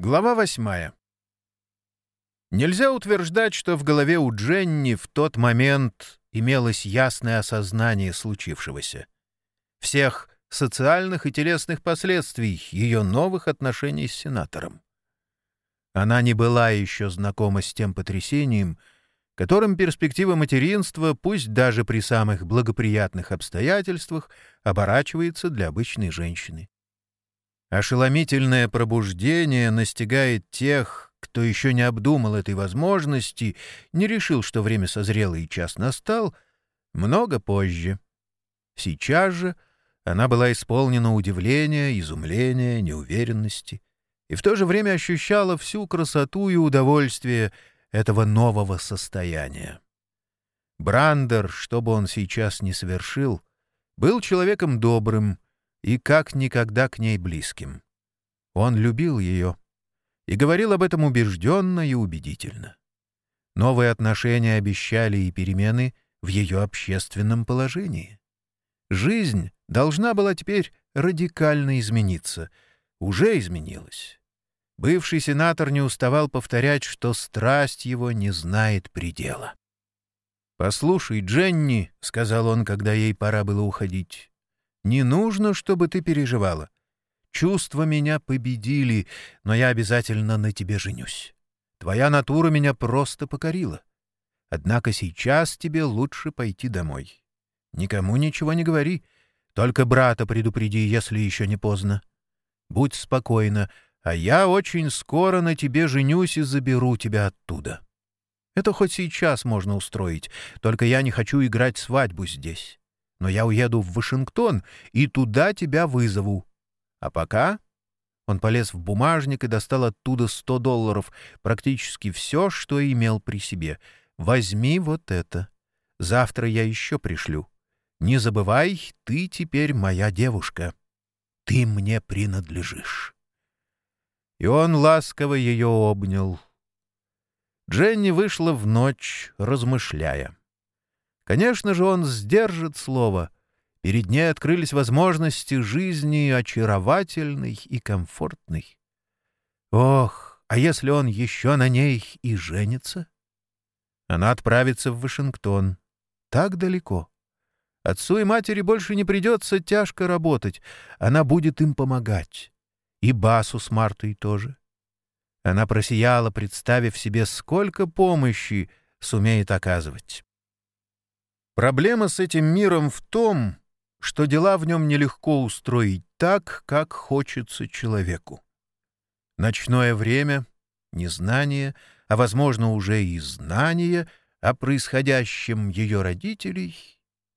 Глава восьмая. Нельзя утверждать, что в голове у Дженни в тот момент имелось ясное осознание случившегося. Всех социальных и телесных последствий ее новых отношений с сенатором. Она не была еще знакома с тем потрясением, которым перспектива материнства, пусть даже при самых благоприятных обстоятельствах, оборачивается для обычной женщины. Ошеломительное пробуждение настигает тех, кто еще не обдумал этой возможности, не решил, что время созрело и час настал, много позже. Сейчас же она была исполнена удивления, изумления, неуверенности и в то же время ощущала всю красоту и удовольствие этого нового состояния. Брандер, что бы он сейчас ни совершил, был человеком добрым, и как никогда к ней близким. Он любил ее и говорил об этом убежденно и убедительно. Новые отношения обещали и перемены в ее общественном положении. Жизнь должна была теперь радикально измениться, уже изменилась. Бывший сенатор не уставал повторять, что страсть его не знает предела. «Послушай, Дженни», — сказал он, когда ей пора было уходить, не нужно, чтобы ты переживала. Чувства меня победили, но я обязательно на тебе женюсь. Твоя натура меня просто покорила. Однако сейчас тебе лучше пойти домой. Никому ничего не говори, только брата предупреди, если еще не поздно. Будь спокойна, а я очень скоро на тебе женюсь и заберу тебя оттуда. Это хоть сейчас можно устроить, только я не хочу играть свадьбу здесь но я уеду в Вашингтон и туда тебя вызову. А пока...» Он полез в бумажник и достал оттуда сто долларов, практически все, что имел при себе. «Возьми вот это. Завтра я еще пришлю. Не забывай, ты теперь моя девушка. Ты мне принадлежишь». И он ласково ее обнял. Дженни вышла в ночь, размышляя. Конечно же, он сдержит слово. Перед ней открылись возможности жизни очаровательной и комфортной. Ох, а если он еще на ней и женится? Она отправится в Вашингтон. Так далеко. Отцу и матери больше не придется тяжко работать. Она будет им помогать. И Басу с Мартой тоже. Она просияла, представив себе, сколько помощи сумеет оказывать. Проблема с этим миром в том, что дела в нем нелегко устроить так, как хочется человеку. Ночное время, незнание, а, возможно, уже и знание о происходящем ее родителей,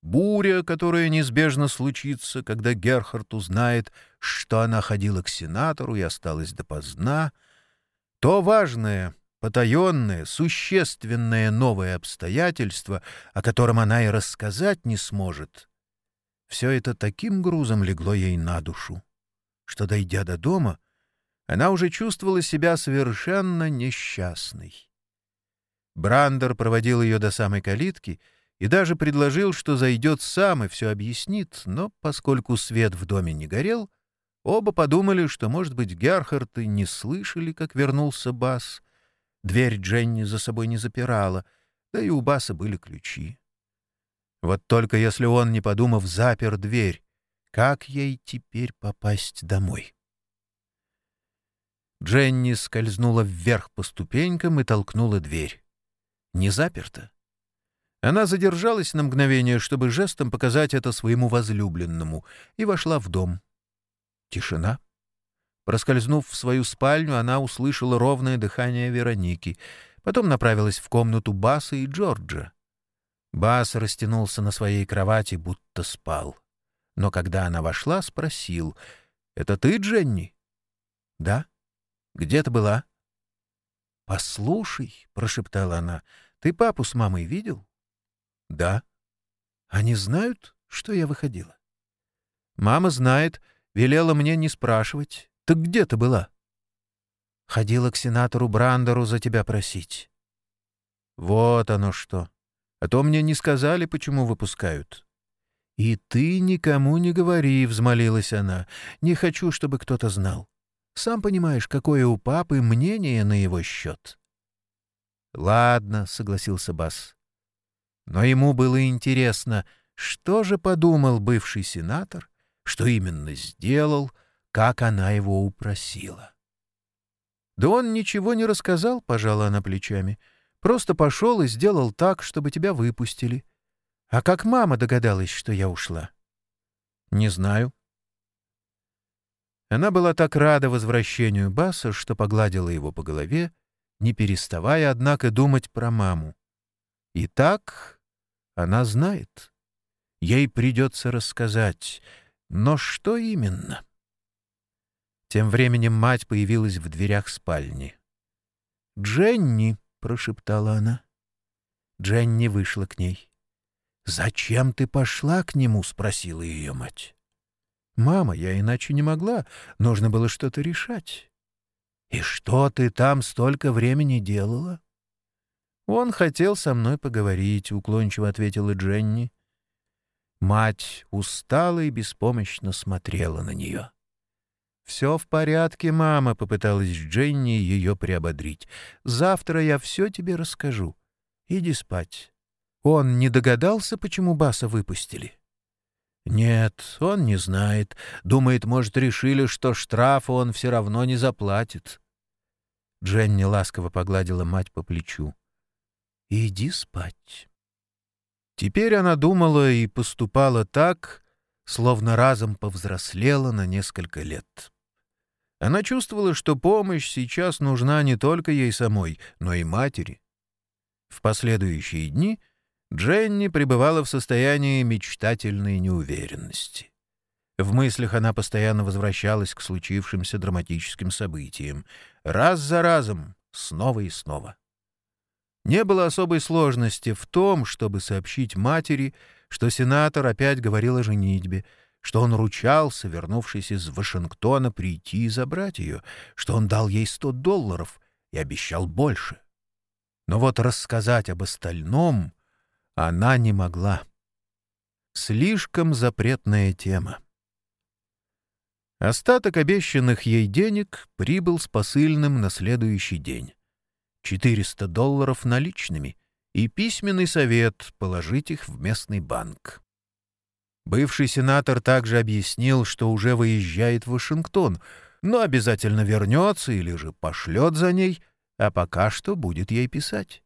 буря, которая неизбежно случится, когда Герхард узнает, что она ходила к сенатору и осталась допоздна, то важное — потаенное, существенное новое обстоятельство, о котором она и рассказать не сможет, все это таким грузом легло ей на душу, что, дойдя до дома, она уже чувствовала себя совершенно несчастной. Брандер проводил ее до самой калитки и даже предложил, что зайдет сам и все объяснит, но поскольку свет в доме не горел, оба подумали, что, может быть, Герхард не слышали, как вернулся Бас — Дверь Дженни за собой не запирала, да и у Баса были ключи. Вот только если он, не подумав, запер дверь, как ей теперь попасть домой? Дженни скользнула вверх по ступенькам и толкнула дверь. Не заперта. Она задержалась на мгновение, чтобы жестом показать это своему возлюбленному, и вошла в дом. Тишина. Проскользнув в свою спальню, она услышала ровное дыхание Вероники. Потом направилась в комнату Баса и Джорджа. Бас растянулся на своей кровати, будто спал. Но когда она вошла, спросил, «Это ты, Дженни?» «Да». «Где ты была?» «Послушай», — прошептала она, — «ты папу с мамой видел?» «Да». «Они знают, что я выходила?» «Мама знает, велела мне не спрашивать. Так где ты была? Ходила к сенатору Брандеру за тебя просить. Вот оно что. А то мне не сказали, почему выпускают. И ты никому не говори, — взмолилась она. Не хочу, чтобы кто-то знал. Сам понимаешь, какое у папы мнение на его счет. «Ладно», — согласился Бас. Но ему было интересно, что же подумал бывший сенатор, что именно сделал, как она его упросила. «Да он ничего не рассказал», — пожала она плечами. «Просто пошел и сделал так, чтобы тебя выпустили. А как мама догадалась, что я ушла?» «Не знаю». Она была так рада возвращению Баса, что погладила его по голове, не переставая, однако, думать про маму. И так она знает. Ей придется рассказать. Но что именно? Тем временем мать появилась в дверях спальни. «Дженни!» — прошептала она. Дженни вышла к ней. «Зачем ты пошла к нему?» — спросила ее мать. «Мама, я иначе не могла. Нужно было что-то решать». «И что ты там столько времени делала?» «Он хотел со мной поговорить», — уклончиво ответила Дженни. Мать устала и беспомощно смотрела на нее. «Все в порядке, мама», — попыталась Дженни ее приободрить. «Завтра я все тебе расскажу. Иди спать». Он не догадался, почему Баса выпустили? Нет, он не знает. Думает, может, решили, что штрафа он все равно не заплатит. Дженни ласково погладила мать по плечу. «Иди спать». Теперь она думала и поступала так, словно разом повзрослела на несколько лет. Она чувствовала, что помощь сейчас нужна не только ей самой, но и матери. В последующие дни Дженни пребывала в состоянии мечтательной неуверенности. В мыслях она постоянно возвращалась к случившимся драматическим событиям, раз за разом, снова и снова. Не было особой сложности в том, чтобы сообщить матери, что сенатор опять говорил о женитьбе, что он ручался, вернувшись из Вашингтона, прийти и забрать ее, что он дал ей сто долларов и обещал больше. Но вот рассказать об остальном она не могла. Слишком запретная тема. Остаток обещанных ей денег прибыл с посыльным на следующий день. 400 долларов наличными и письменный совет положить их в местный банк. Бывший сенатор также объяснил, что уже выезжает в Вашингтон, но обязательно вернется или же пошлет за ней, а пока что будет ей писать.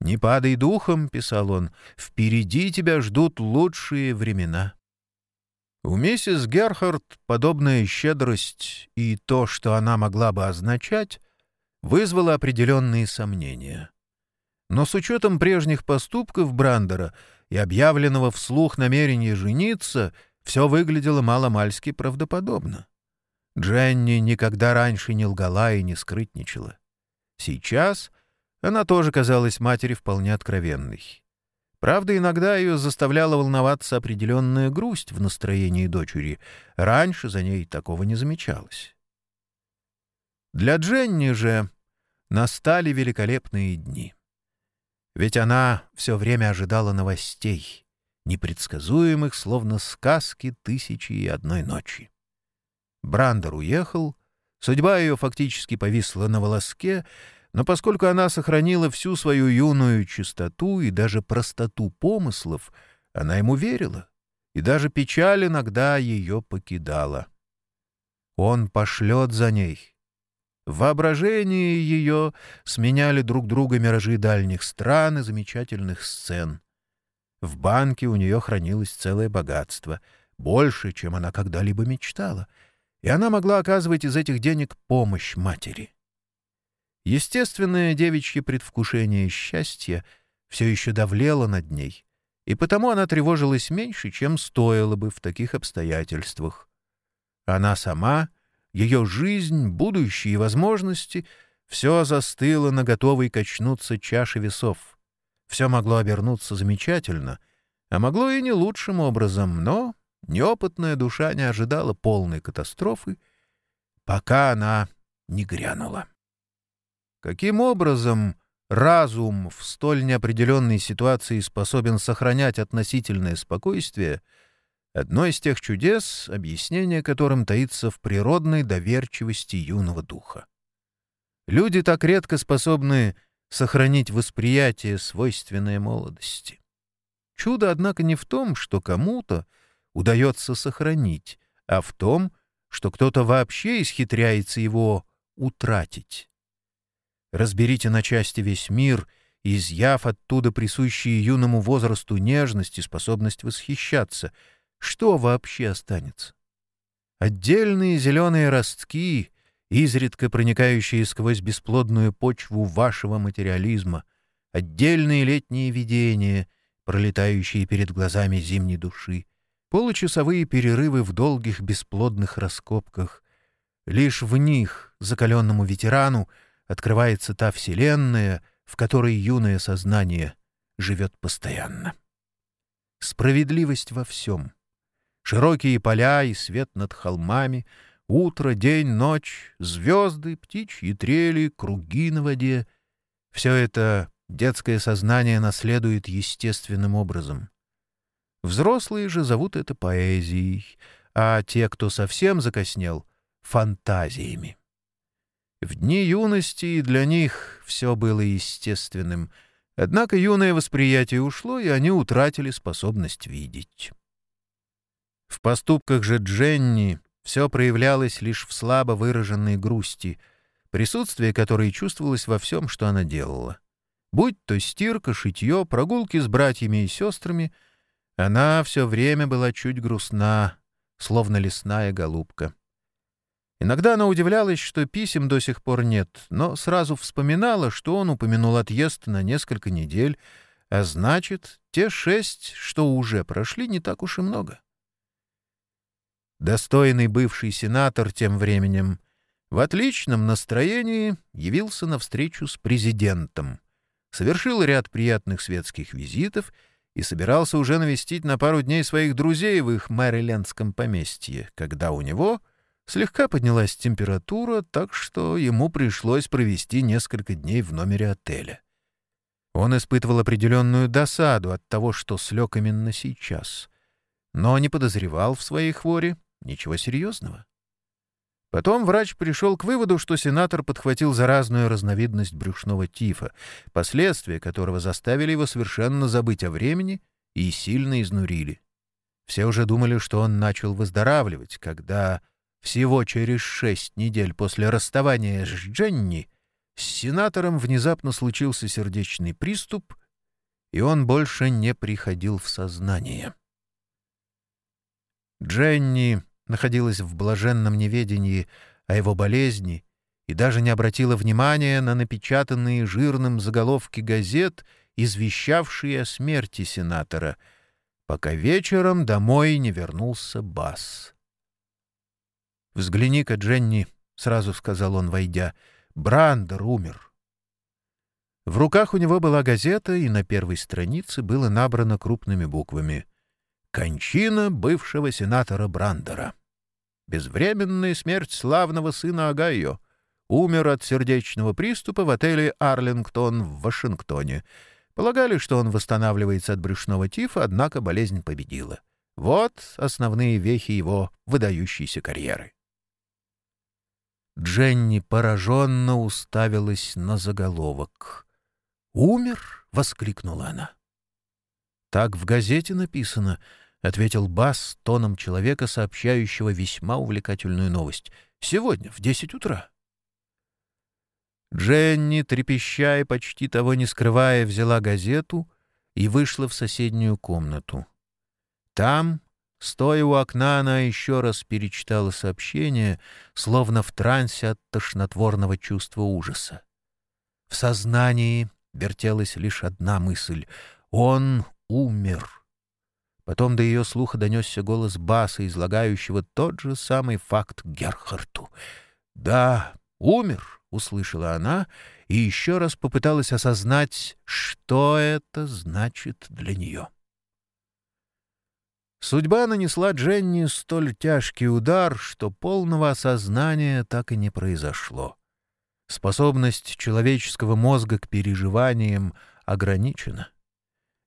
«Не падай духом», — писал он, — «впереди тебя ждут лучшие времена». У миссис Герхард подобная щедрость и то, что она могла бы означать, вызвало определенные сомнения. Но с учетом прежних поступков Брандера и объявленного вслух намерения жениться, все выглядело маломальски правдоподобно. Дженни никогда раньше не лгала и не скрытничала. Сейчас она тоже казалась матери вполне откровенной. Правда, иногда ее заставляла волноваться определенная грусть в настроении дочери. Раньше за ней такого не замечалось. Для Дженни же настали великолепные дни. Ведь она все время ожидала новостей, непредсказуемых, словно сказки тысячи и одной ночи. Брандер уехал, судьба ее фактически повисла на волоске, но поскольку она сохранила всю свою юную чистоту и даже простоту помыслов, она ему верила, и даже печаль иногда ее покидала. Он пошлет за ней. В воображении ее сменяли друг друга миражи дальних стран и замечательных сцен. В банке у нее хранилось целое богатство, больше, чем она когда-либо мечтала, и она могла оказывать из этих денег помощь матери. Естественное девичье предвкушение счастья все еще давлело над ней, и потому она тревожилась меньше, чем стоило бы в таких обстоятельствах. Она сама, ее жизнь, будущие возможности — все застыло на готовой качнуться чаше весов. Все могло обернуться замечательно, а могло и не лучшим образом, но неопытная душа не ожидала полной катастрофы, пока она не грянула. Каким образом разум в столь неопределенной ситуации способен сохранять относительное спокойствие, Одно из тех чудес, объяснение которым таится в природной доверчивости юного духа. Люди так редко способны сохранить восприятие, свойственное молодости. Чудо, однако, не в том, что кому-то удается сохранить, а в том, что кто-то вообще исхитряется его утратить. Разберите на части весь мир, изъяв оттуда присущие юному возрасту нежность и способность восхищаться. Что вообще останется? Отдельные зеленые ростки, изредка проникающие сквозь бесплодную почву вашего материализма, отдельные летние видения, пролетающие перед глазами зимней души, получасовые перерывы в долгих бесплодных раскопках. Лишь в них, закаленному ветерану, открывается та вселенная, в которой юное сознание живет постоянно. Справедливость во всем. Широкие поля и свет над холмами, утро, день, ночь, звезды, птичьи трели, круги на воде — все это детское сознание наследует естественным образом. Взрослые же зовут это поэзией, а те, кто совсем закоснел — фантазиями. В дни юности для них все было естественным, однако юное восприятие ушло, и они утратили способность видеть. В поступках же Дженни все проявлялось лишь в слабо выраженной грусти, присутствие которой чувствовалось во всем, что она делала. Будь то стирка, шитье, прогулки с братьями и сестрами, она все время была чуть грустна, словно лесная голубка. Иногда она удивлялась, что писем до сих пор нет, но сразу вспоминала, что он упомянул отъезд на несколько недель, а значит, те шесть, что уже прошли, не так уж и много. Достойный бывший сенатор тем временем в отличном настроении явился на встречу с президентом, совершил ряд приятных светских визитов и собирался уже навестить на пару дней своих друзей в их мэрилендском поместье, когда у него — Слегка поднялась температура, так что ему пришлось провести несколько дней в номере отеля. Он испытывал определенную досаду от того, что слег именно сейчас, но не подозревал в своей хворе ничего серьезного. Потом врач пришел к выводу, что сенатор подхватил заразную разновидность брюшного тифа, последствия которого заставили его совершенно забыть о времени и сильно изнурили. Все уже думали, что он начал выздоравливать, когда всего через шесть недель после расставания с Дженни с сенатором внезапно случился сердечный приступ, и он больше не приходил в сознание. Дженни находилась в блаженном неведении о его болезни и даже не обратила внимания на напечатанные жирным заголовки газет, извещавшие о смерти сенатора, пока вечером домой не вернулся Бас. «Взгляни-ка, Дженни», — сразу сказал он, войдя, — «Брандер умер». В руках у него была газета, и на первой странице было набрано крупными буквами «Кончина бывшего сенатора Брандера». Безвременная смерть славного сына Огайо. Умер от сердечного приступа в отеле «Арлингтон» в Вашингтоне. Полагали, что он восстанавливается от брюшного тифа, однако болезнь победила. Вот основные вехи его выдающейся карьеры. Дженни пораженно уставилась на заголовок. «Умер?» — воскликнула она. «Так в газете написано», — ответил Бас тоном человека, сообщающего весьма увлекательную новость. «Сегодня, в десять утра». Дженни, трепеща и почти того не скрывая, взяла газету и вышла в соседнюю комнату. Там Стоя у окна, она еще раз перечитала сообщение, словно в трансе от тошнотворного чувства ужаса. В сознании вертелась лишь одна мысль — он умер. Потом до ее слуха донесся голос Баса, излагающего тот же самый факт Герхарту. «Да, умер», — услышала она, и еще раз попыталась осознать, что это значит для нее. Судьба нанесла Дженни столь тяжкий удар, что полного осознания так и не произошло. Способность человеческого мозга к переживаниям ограничена.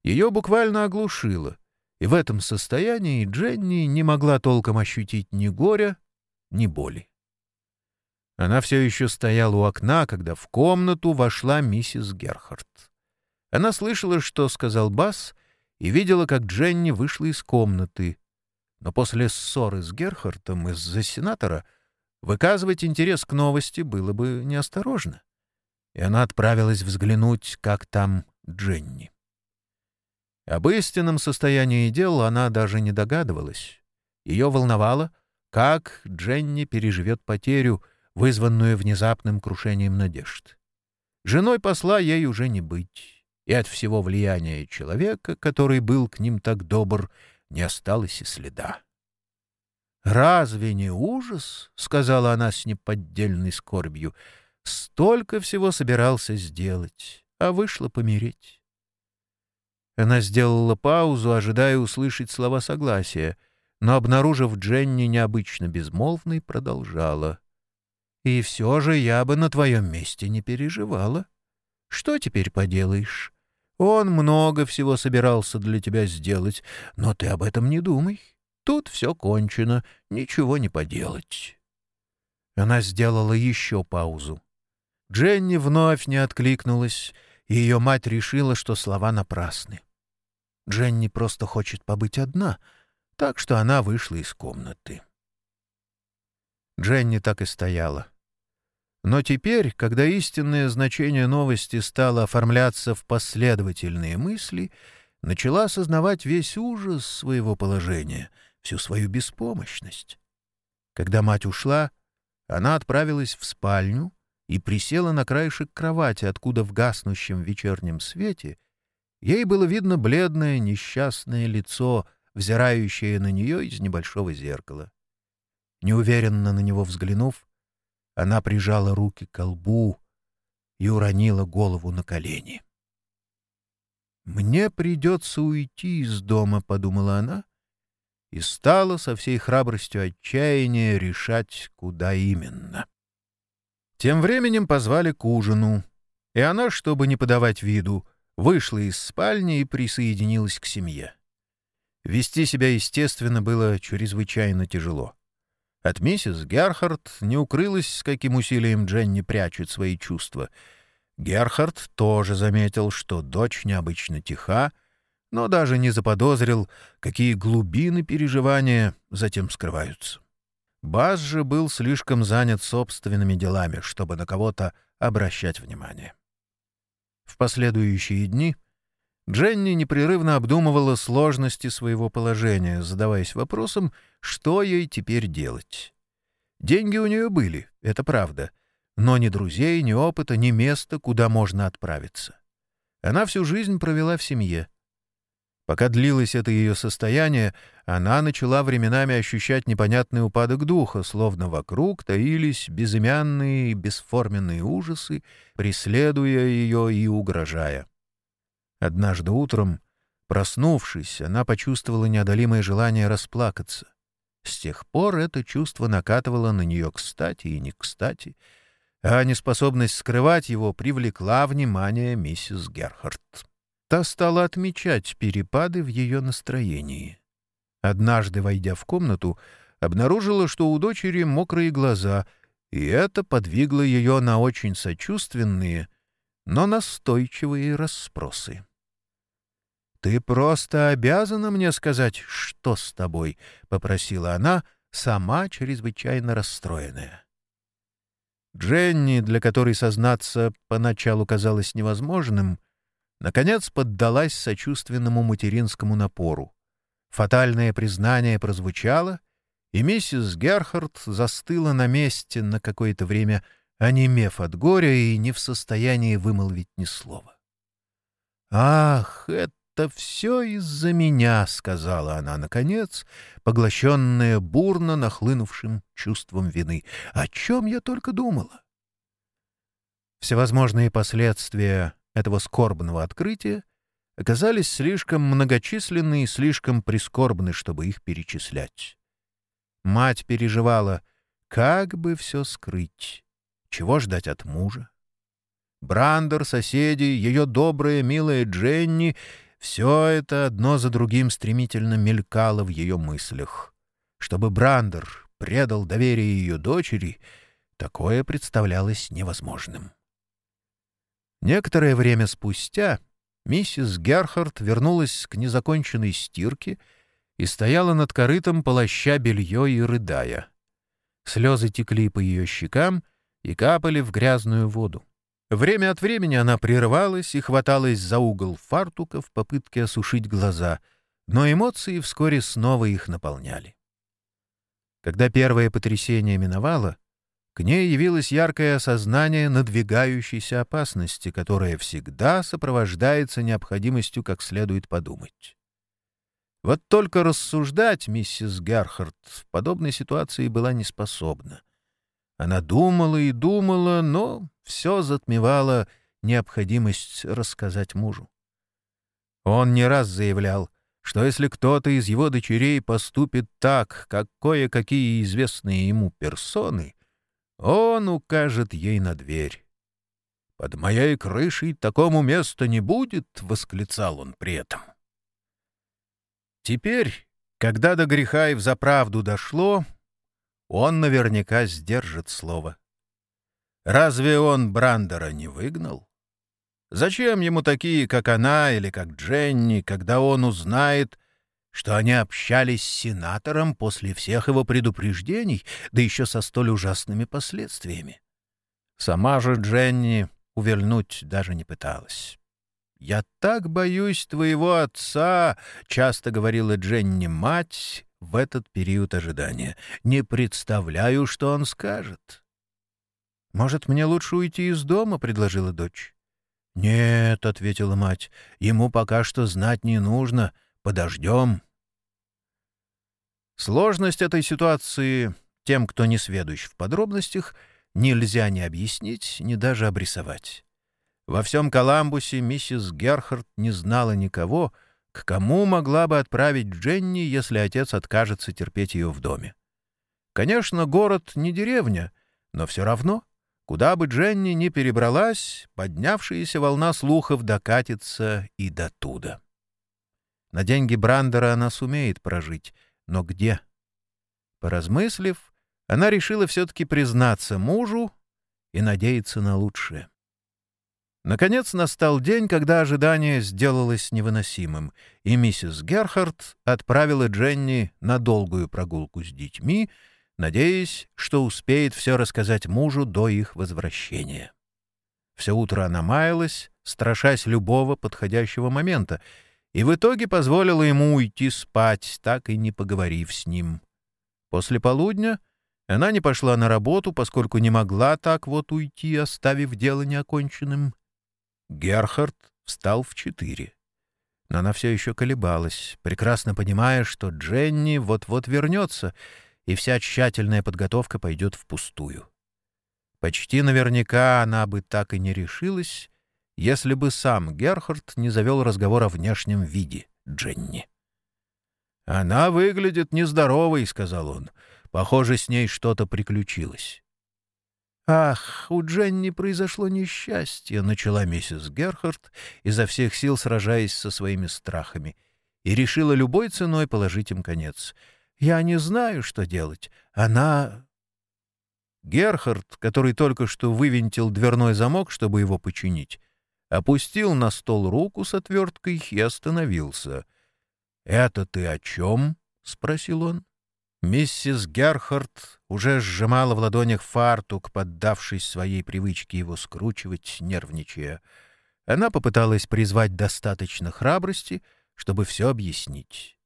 Ее буквально оглушило, И в этом состоянии Дженни не могла толком ощутить ни горя, ни боли. Она все еще стояла у окна, когда в комнату вошла миссис Герхард. Она слышала, что сказал Бас, и видела, как Дженни вышла из комнаты. Но после ссоры с Герхардом из-за сенатора выказывать интерес к новости было бы неосторожно. И она отправилась взглянуть, как там Дженни. Об истинном состоянии дел она даже не догадывалась. Ее волновало, как Дженни переживет потерю, вызванную внезапным крушением надежд. Женой посла ей уже не быть, и от всего влияния человека, который был к ним так добр, не осталось и следа. «Разве не ужас?» — сказала она с неподдельной скорбью. «Столько всего собирался сделать, а вышло помереть». Она сделала паузу, ожидая услышать слова согласия, но, обнаружив Дженни необычно безмолвной, продолжала. «И все же я бы на твоем месте не переживала. Что теперь поделаешь? Он много всего собирался для тебя сделать, но ты об этом не думай. Тут все кончено, ничего не поделать». Она сделала еще паузу. Дженни вновь не откликнулась, и ее мать решила, что слова напрасны. Дженни просто хочет побыть одна, так что она вышла из комнаты. Дженни так и стояла. Но теперь, когда истинное значение новости стало оформляться в последовательные мысли, начала осознавать весь ужас своего положения, всю свою беспомощность. Когда мать ушла, она отправилась в спальню — и присела на краешек кровати, откуда в гаснущем вечернем свете ей было видно бледное несчастное лицо, взирающее на нее из небольшого зеркала. Неуверенно на него взглянув, она прижала руки к лбу и уронила голову на колени. «Мне придется уйти из дома», — подумала она, и стала со всей храбростью отчаяния решать, куда именно. Тем временем позвали к ужину, и она, чтобы не подавать виду, вышла из спальни и присоединилась к семье. Вести себя естественно было чрезвычайно тяжело. От миссис Герхард не укрылось, с каким усилием Дженни прячет свои чувства. Герхард тоже заметил, что дочь необычно тиха, но даже не заподозрил, какие глубины переживания затем скрываются. Баз же был слишком занят собственными делами, чтобы на кого-то обращать внимание. В последующие дни Дженни непрерывно обдумывала сложности своего положения, задаваясь вопросом, что ей теперь делать. Деньги у нее были, это правда, но ни друзей, ни опыта, ни места, куда можно отправиться. Она всю жизнь провела в семье — Пока длилось это ее состояние, она начала временами ощущать непонятный упадок духа, словно вокруг таились безымянные и бесформенные ужасы, преследуя ее и угрожая. Однажды утром, проснувшись, она почувствовала неодолимое желание расплакаться. С тех пор это чувство накатывало на нее кстати и не кстати, а неспособность скрывать его привлекла внимание миссис Герхард. Та стала отмечать перепады в ее настроении. Однажды, войдя в комнату, обнаружила, что у дочери мокрые глаза, и это подвигло ее на очень сочувственные, но настойчивые расспросы. «Ты просто обязана мне сказать, что с тобой», — попросила она, сама чрезвычайно расстроенная. Дженни, для которой сознаться поначалу казалось невозможным, — наконец поддалась сочувственному материнскому напору. Фатальное признание прозвучало, и миссис Герхард застыла на месте на какое-то время, онемев от горя и не в состоянии вымолвить ни слова. «Ах, это все из-за меня», — сказала она, наконец, поглощенная бурно нахлынувшим чувством вины. «О чем я только думала?» Всевозможные последствия этого скорбного открытия оказались слишком многочисленны и слишком прискорбны, чтобы их перечислять. Мать переживала, как бы все скрыть, чего ждать от мужа. Брандер, соседи, ее добрая, милая Дженни — Все это одно за другим стремительно мелькало в ее мыслях. Чтобы Брандер предал доверие ее дочери, такое представлялось невозможным. Некоторое время спустя миссис Герхард вернулась к незаконченной стирке и стояла над корытом, полоща белье и рыдая. Слезы текли по ее щекам и капали в грязную воду. Время от времени она прерывалась и хваталась за угол фартука в попытке осушить глаза, но эмоции вскоре снова их наполняли. Когда первое потрясение миновало, к ней явилось яркое осознание надвигающейся опасности, которая всегда сопровождается необходимостью как следует подумать. Вот только рассуждать миссис Герхард в подобной ситуации была неспособна. Она думала и думала, но все затмевала необходимость рассказать мужу. Он не раз заявлял, что если кто-то из его дочерей поступит так, как кое-какие известные ему персоны, он укажет ей на дверь. «Под моей крышей такому места не будет», — восклицал он при этом. Теперь, когда до греха и взаправду дошло, он наверняка сдержит слово. Разве он Брандера не выгнал? Зачем ему такие, как она или как Дженни, когда он узнает, что они общались с сенатором после всех его предупреждений, да еще со столь ужасными последствиями? Сама же Дженни увернуть даже не пыталась. «Я так боюсь твоего отца», — часто говорила Дженни мать в этот период ожидания. «Не представляю, что он скажет». «Может, мне лучше уйти из дома?» — предложила дочь. «Нет», — ответила мать, — «ему пока что знать не нужно. Подождем». Сложность этой ситуации тем, кто не сведущ в подробностях, нельзя ни объяснить, ни даже обрисовать. Во всем Коламбусе миссис Герхард не знала никого, к кому могла бы отправить Дженни, если отец откажется терпеть ее в доме. Конечно, город не деревня, но все равно, куда бы Дженни ни перебралась, поднявшаяся волна слухов докатится и до туда. На деньги Брандера она сумеет прожить, но где? Поразмыслив, она решила все-таки признаться мужу и надеяться на лучшее. Наконец настал день, когда ожидание сделалось невыносимым, и миссис Герхард отправила Дженни на долгую прогулку с детьми, надеясь, что успеет все рассказать мужу до их возвращения. Все утро она маялась, страшась любого подходящего момента, и в итоге позволила ему уйти спать, так и не поговорив с ним. После полудня она не пошла на работу, поскольку не могла так вот уйти, оставив дело неоконченным. Герхард встал в четыре. Но она все еще колебалась, прекрасно понимая, что Дженни вот-вот вернется, и вся тщательная подготовка пойдет впустую. Почти наверняка она бы так и не решилась, если бы сам Герхард не завел разговор о внешнем виде Дженни. «Она выглядит нездоровой», — сказал он. «Похоже, с ней что-то приключилось». «Ах, у Дженни произошло несчастье», — начала миссис Герхард, изо всех сил сражаясь со своими страхами, и решила любой ценой положить им конец. «Я не знаю, что делать. Она...» Герхард, который только что вывинтил дверной замок, чтобы его починить, опустил на стол руку с отверткой и остановился. «Это ты о чем?» — спросил он. Миссис Герхард уже сжимала в ладонях фартук, поддавшись своей привычке его скручивать, нервничая. Она попыталась призвать достаточно храбрости, чтобы все объяснить.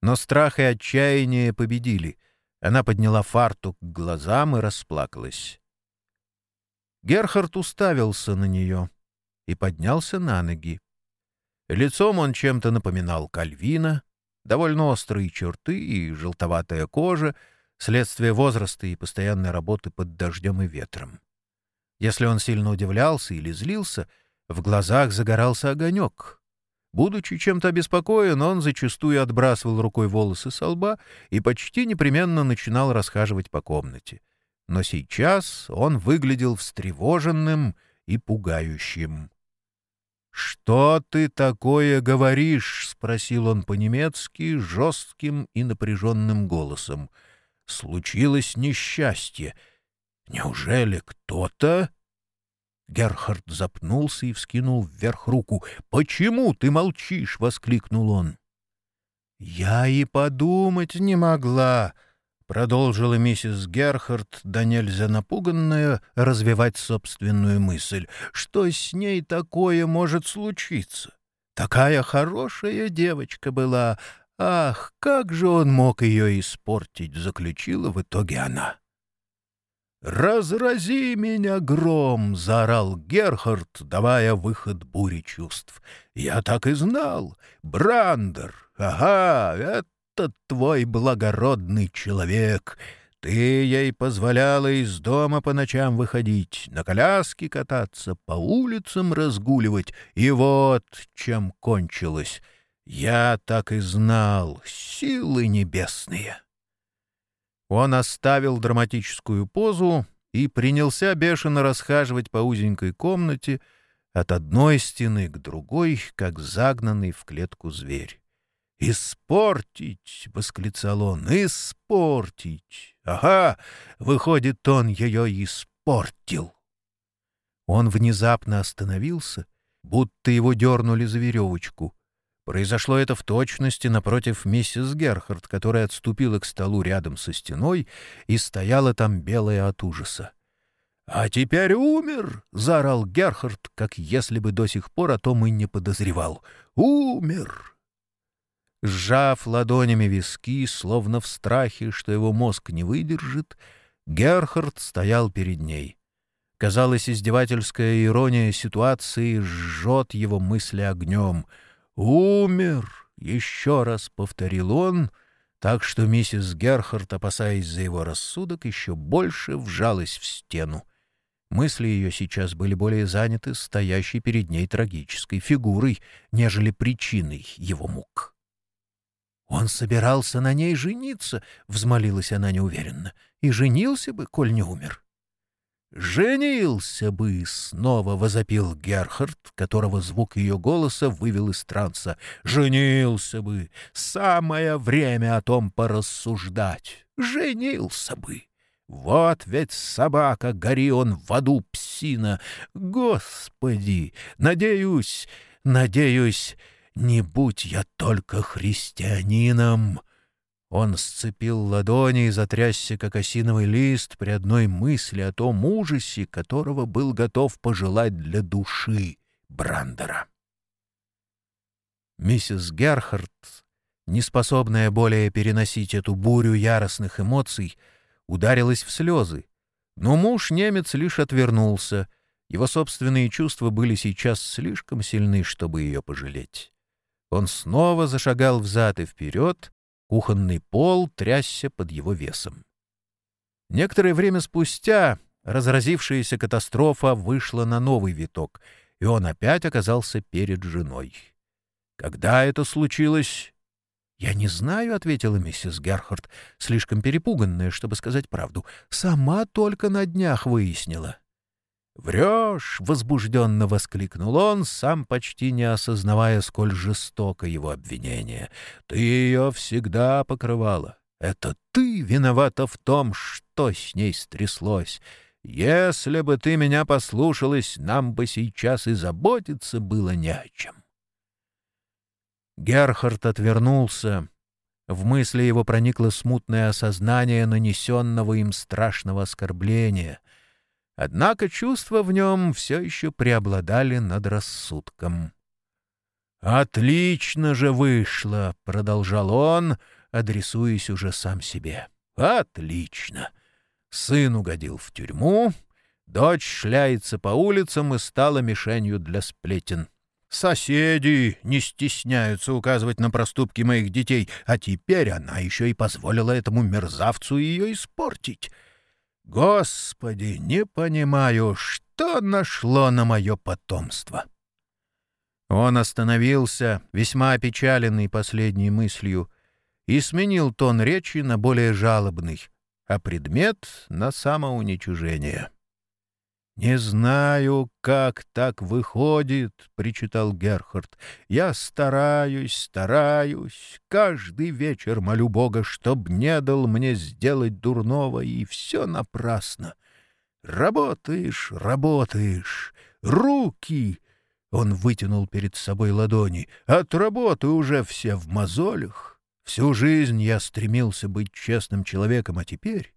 Но страх и отчаяние победили. Она подняла фартук к глазам и расплакалась. Герхард уставился на нее и поднялся на ноги. Лицом он чем-то напоминал Кальвина, довольно острые черты и желтоватая кожа, следствие возраста и постоянной работы под дождем и ветром. Если он сильно удивлялся или злился, в глазах загорался огонек. Будучи чем-то обеспокоен, он зачастую отбрасывал рукой волосы со лба и почти непременно начинал расхаживать по комнате. Но сейчас он выглядел встревоженным и пугающим. «Что ты такое говоришь?» — спросил он по-немецки жестким и напряженным голосом. «Случилось несчастье. Неужели кто-то...» Герхард запнулся и вскинул вверх руку. «Почему ты молчишь?» — воскликнул он. «Я и подумать не могла», — продолжила миссис Герхард, да нельзя напуганная, развивать собственную мысль. «Что с ней такое может случиться? Такая хорошая девочка была. Ах, как же он мог ее испортить!» — заключила в итоге она. «Разрази меня гром!» — заорал Герхард, давая выход буре чувств. «Я так и знал! Брандер! Ага, это твой благородный человек! Ты ей позволяла из дома по ночам выходить, на коляске кататься, по улицам разгуливать, и вот чем кончилось! Я так и знал! Силы небесные!» Он оставил драматическую позу и принялся бешено расхаживать по узенькой комнате от одной стены к другой, как загнанный в клетку зверь. «Испортить!» — восклицал он. «Испортить! Ага! Выходит, он ее испортил!» Он внезапно остановился, будто его дернули за веревочку — Произошло это в точности напротив миссис Герхард, которая отступила к столу рядом со стеной и стояла там белая от ужаса. «А теперь умер!» — заорал Герхард, как если бы до сих пор о том и не подозревал. «Умер!» Сжав ладонями виски, словно в страхе, что его мозг не выдержит, Герхард стоял перед ней. Казалось, издевательская ирония ситуации жжет его мысли огнем — «Умер!» — еще раз повторил он, так что миссис Герхард, опасаясь за его рассудок, еще больше вжалась в стену. Мысли ее сейчас были более заняты стоящей перед ней трагической фигурой, нежели причиной его мук. «Он собирался на ней жениться», — взмолилась она неуверенно, — «и женился бы, коль не умер». «Женился бы!» — снова возопил Герхард, которого звук ее голоса вывел из транса. «Женился бы! Самое время о том порассуждать! Женился бы!» Вот ведь собака, гори он в аду псина. Господи, надеюсь, надеюсь, не будь я только христианином. Он сцепил ладони и затрясся, как осиновый лист, при одной мысли о том ужасе, которого был готов пожелать для души Брандера. Миссис Герхард, неспособная более переносить эту бурю яростных эмоций, ударилась в слезы, но муж-немец лишь отвернулся, его собственные чувства были сейчас слишком сильны, чтобы ее пожалеть. Он снова зашагал взад и вперед, Кухонный пол трясся под его весом. Некоторое время спустя разразившаяся катастрофа вышла на новый виток, и он опять оказался перед женой. Когда это случилось? «Я не знаю», — ответила миссис Герхард, слишком перепуганная, чтобы сказать правду. «Сама только на днях выяснила». «Врешь!» — возбужденно воскликнул он, сам почти не осознавая, сколь жестоко его обвинение. «Ты ее всегда покрывала. Это ты виновата в том, что с ней стряслось. Если бы ты меня послушалась, нам бы сейчас и заботиться было не о чем». Герхард отвернулся. В мысли его проникло смутное осознание нанесенного им страшного оскорбления — Однако чувства в нем все еще преобладали над рассудком. «Отлично же вышло!» — продолжал он, адресуясь уже сам себе. «Отлично! Сын угодил в тюрьму, дочь шляется по улицам и стала мишенью для сплетен. Соседи не стесняются указывать на проступки моих детей, а теперь она еще и позволила этому мерзавцу ее испортить». Господи, не понимаю, что нашло на мое потомство. Он остановился, весьма опечаленный последней мыслью, и сменил тон речи на более жалобный, а предмет — на самоуничижение. «Не знаю, как так выходит», — причитал Герхард. «Я стараюсь, стараюсь. Каждый вечер молю Бога, чтоб не дал мне сделать дурного, и все напрасно. Работаешь, работаешь. Руки!» Он вытянул перед собой ладони. «От работы уже все в мозолях. Всю жизнь я стремился быть честным человеком, а теперь...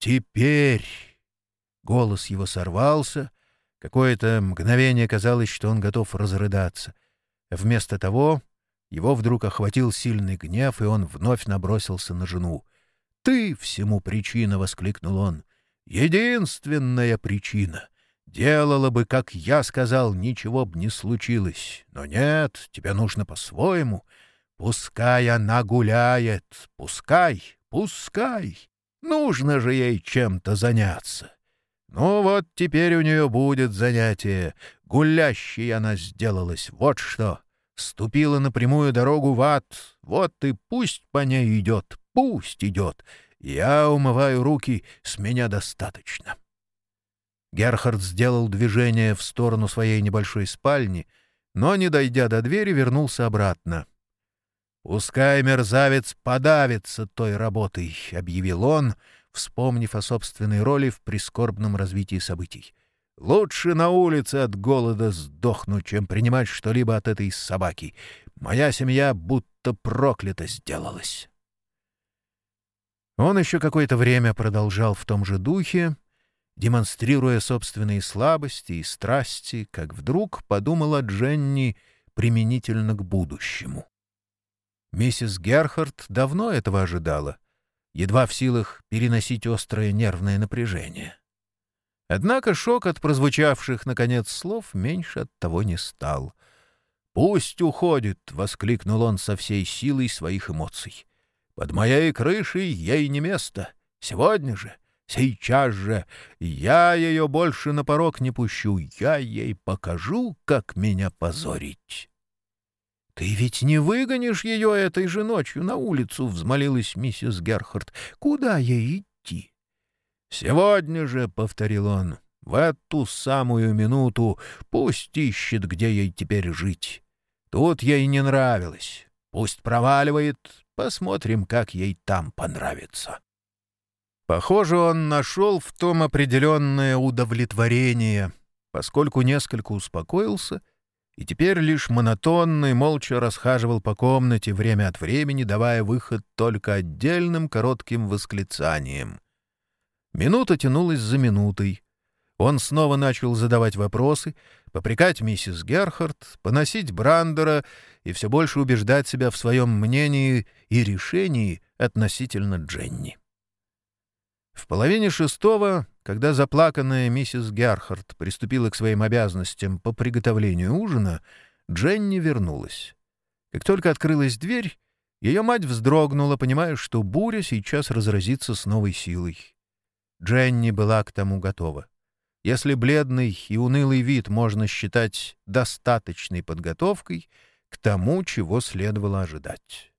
Теперь...» Голос его сорвался. Какое-то мгновение казалось, что он готов разрыдаться. Вместо того его вдруг охватил сильный гнев, и он вновь набросился на жену. «Ты всему причина!» — воскликнул он. «Единственная причина! Делала бы, как я сказал, ничего б не случилось. Но нет, тебе нужно по-своему. Пускай она гуляет, пускай, пускай. Нужно же ей чем-то заняться. Ну вот теперь у нее будет занятие. Гулящей она сделалась. Вот что. Ступила на прямую дорогу в ад. Вот и пусть по ней идет. Пусть идет. Я умываю руки. С меня достаточно. Герхард сделал движение в сторону своей небольшой спальни, но, не дойдя до двери, вернулся обратно. «Пускай мерзавец подавится той работой», — объявил он, — вспомнив о собственной роли в прискорбном развитии событий. «Лучше на улице от голода сдохну, чем принимать что-либо от этой собаки. Моя семья будто проклята сделалась». Он еще какое-то время продолжал в том же духе, демонстрируя собственные слабости и страсти, как вдруг подумала Дженни применительно к будущему. Миссис Герхард давно этого ожидала едва в силах переносить острое нервное напряжение. Однако шок от прозвучавших, наконец, слов меньше от того не стал. «Пусть уходит!» — воскликнул он со всей силой своих эмоций. «Под моей крышей ей не место. Сегодня же, сейчас же, я ее больше на порог не пущу. Я ей покажу, как меня позорить». «Ты ведь не выгонишь ее этой же ночью на улицу», — взмолилась миссис Герхард. «Куда ей идти?» «Сегодня же», — повторил он, — «в эту самую минуту пусть ищет, где ей теперь жить. Тут ей не нравилось. Пусть проваливает, посмотрим, как ей там понравится». Похоже, он нашел в том определенное удовлетворение, поскольку несколько успокоился — и теперь лишь монотонно и молча расхаживал по комнате, время от времени давая выход только отдельным коротким восклицанием. Минута тянулась за минутой. Он снова начал задавать вопросы, попрекать миссис Герхард, поносить Брандера и все больше убеждать себя в своем мнении и решении относительно Дженни. В половине шестого когда заплаканная миссис Герхард приступила к своим обязанностям по приготовлению ужина, Дженни вернулась. Как только открылась дверь, ее мать вздрогнула, понимая, что буря сейчас разразится с новой силой. Дженни была к тому готова. Если бледный и унылый вид можно считать достаточной подготовкой к тому, чего следовало ожидать.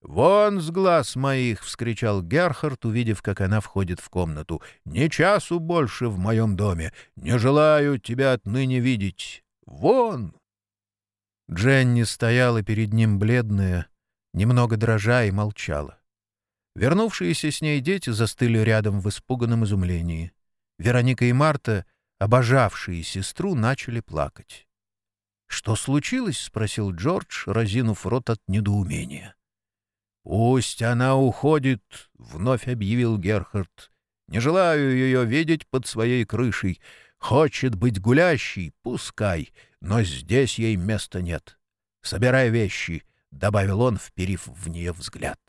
«Вон с глаз моих!» — вскричал Герхард, увидев, как она входит в комнату. «Не часу больше в моем доме! Не желаю тебя отныне видеть! Вон!» Дженни стояла перед ним бледная, немного дрожа и молчала. Вернувшиеся с ней дети застыли рядом в испуганном изумлении. Вероника и Марта, обожавшие сестру, начали плакать. «Что случилось?» — спросил Джордж, разинув рот от недоумения. «Пусть она уходит», — вновь объявил Герхард. «Не желаю ее видеть под своей крышей. Хочет быть гулящей — пускай, но здесь ей места нет. Собирай вещи», — добавил он, вперив в нее взгляд.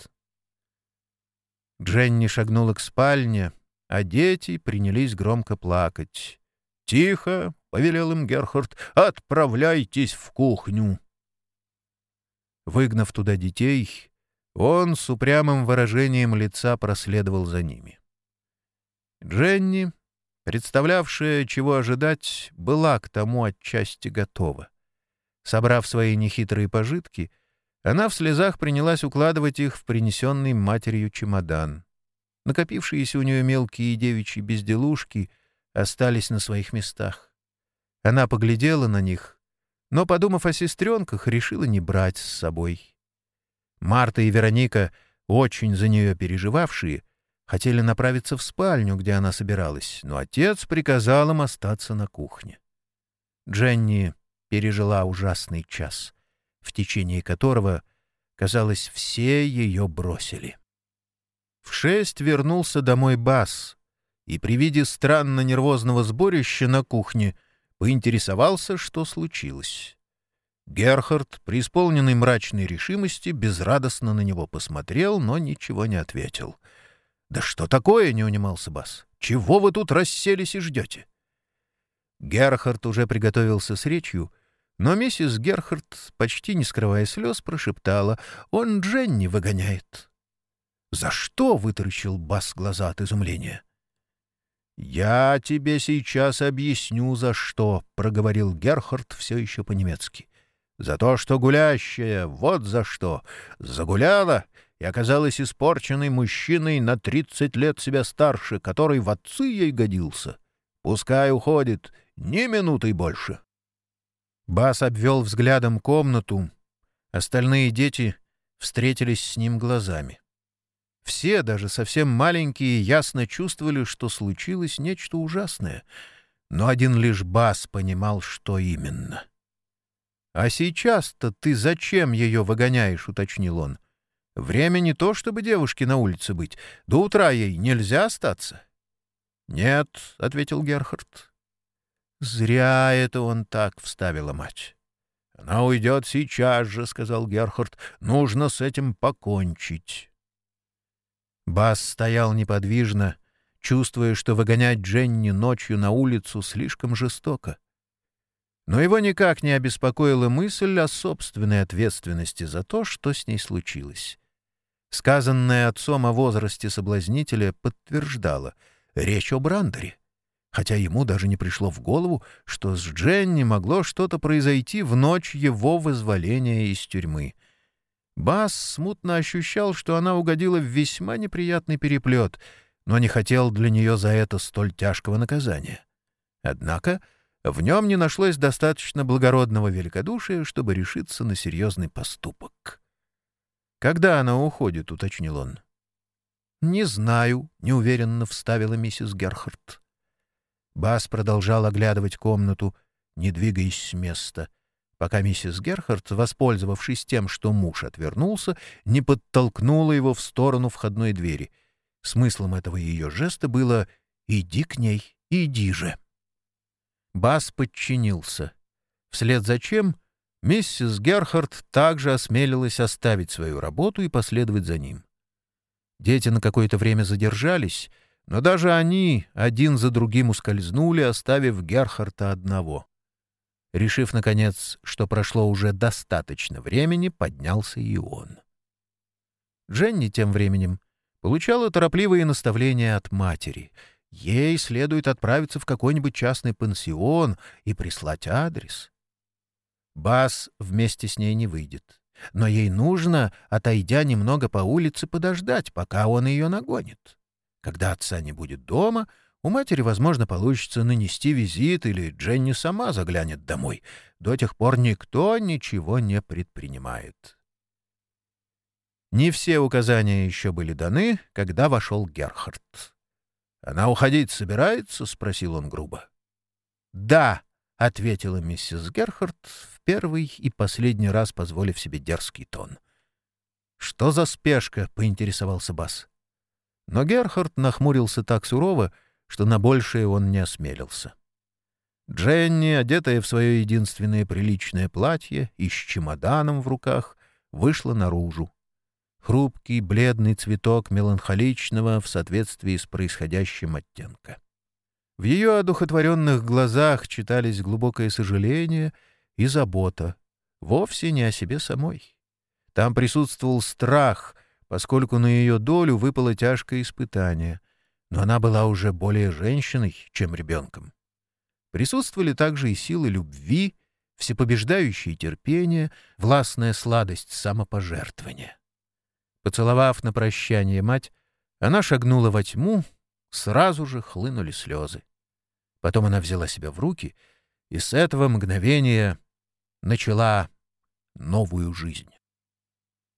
Дженни шагнула к спальне, а дети принялись громко плакать. «Тихо!» — повелел им Герхард. «Отправляйтесь в кухню!» Выгнав туда детей, он с упрямым выражением лица проследовал за ними. Дженни, представлявшая, чего ожидать, была к тому отчасти готова. Собрав свои нехитрые пожитки, она в слезах принялась укладывать их в принесенный матерью чемодан. Накопившиеся у нее мелкие девичьи безделушки остались на своих местах. Она поглядела на них, но, подумав о сестренках, решила не брать с собой. Марта и Вероника, очень за нее переживавшие, хотели направиться в спальню, где она собиралась, но отец приказал им остаться на кухне. Дженни пережила ужасный час, в течение которого, казалось, все ее бросили. В шесть вернулся домой Бас, и при виде странно нервозного сборища на кухне поинтересовался, что случилось. Герхард, преисполненный мрачной решимости, безрадостно на него посмотрел, но ничего не ответил. «Да что такое?» — не унимался Бас. «Чего вы тут расселись и ждете?» Герхард уже приготовился с речью, но миссис Герхард, почти не скрывая слез, прошептала. «Он Дженни выгоняет». «За что?» — вытаращил Бас глаза от изумления. «Я тебе сейчас объясню, за что», — проговорил Герхард все еще по-немецки. «За то, что гулящая, вот за что. Загуляла и оказалась испорченной мужчиной на тридцать лет себя старше, который в отцы ей годился. Пускай уходит, ни минуты больше». Бас обвел взглядом комнату. Остальные дети встретились с ним глазами. Все, даже совсем маленькие, ясно чувствовали, что случилось нечто ужасное, но один лишь Бас понимал, что именно. «А сейчас-то ты зачем ее выгоняешь?» — уточнил он. «Время не то, чтобы девушке на улице быть. До утра ей нельзя остаться». «Нет», — ответил Герхард. «Зря это он так», — вставила мать. «Она уйдет сейчас же», — сказал Герхард. «Нужно с этим покончить». Бас стоял неподвижно, чувствуя, что выгонять Дженни ночью на улицу слишком жестоко. Но его никак не обеспокоила мысль о собственной ответственности за то, что с ней случилось. Сказанное отцом о возрасте соблазнителя подтверждало речь о Брандере, хотя ему даже не пришло в голову, что с Дженни могло что-то произойти в ночь его вызволения из тюрьмы — Бас смутно ощущал, что она угодила в весьма неприятный переплет, но не хотел для нее за это столь тяжкого наказания. Однако в нем не нашлось достаточно благородного великодушия, чтобы решиться на серьезный поступок. «Когда она уходит?» — уточнил он. «Не знаю», — неуверенно вставила миссис Герхард. Бас продолжал оглядывать комнату, не двигаясь с места — пока миссис Герхард, воспользовавшись тем, что муж отвернулся, не подтолкнула его в сторону входной двери. Смыслом этого ее жеста было «иди к ней, иди же». Бас подчинился. Вслед за чем миссис Герхард также осмелилась оставить свою работу и последовать за ним. Дети на какое-то время задержались, но даже они один за другим ускользнули, оставив Герхарда одного. Решив, наконец, что прошло уже достаточно времени, поднялся и он. Дженни тем временем получала торопливые наставления от матери. Ей следует отправиться в какой-нибудь частный пансион и прислать адрес. Бас вместе с ней не выйдет, но ей нужно, отойдя немного по улице, подождать, пока он ее нагонит. Когда отца не будет дома — у матери, возможно, получится нанести визит, или Дженни сама заглянет домой. До тех пор никто ничего не предпринимает. Не все указания еще были даны, когда вошел Герхард. «Она уходить собирается?» — спросил он грубо. «Да», — ответила миссис Герхард, в первый и последний раз позволив себе дерзкий тон. «Что за спешка?» — поинтересовался Бас. Но Герхард нахмурился так сурово, что на большее он не осмелился. Дженни, одетая в свое единственное приличное платье и с чемоданом в руках, вышла наружу. Хрупкий, бледный цветок меланхоличного в соответствии с происходящим оттенка. В ее одухотворенных глазах читались глубокое сожаление и забота, вовсе не о себе самой. Там присутствовал страх, поскольку на ее долю выпало тяжкое испытание — но она была уже более женщиной, чем ребенком. Присутствовали также и силы любви, всепобеждающее терпение, властная сладость самопожертвования. Поцеловав на прощание мать, она шагнула во тьму, сразу же хлынули слезы. Потом она взяла себя в руки и с этого мгновения начала новую жизнь.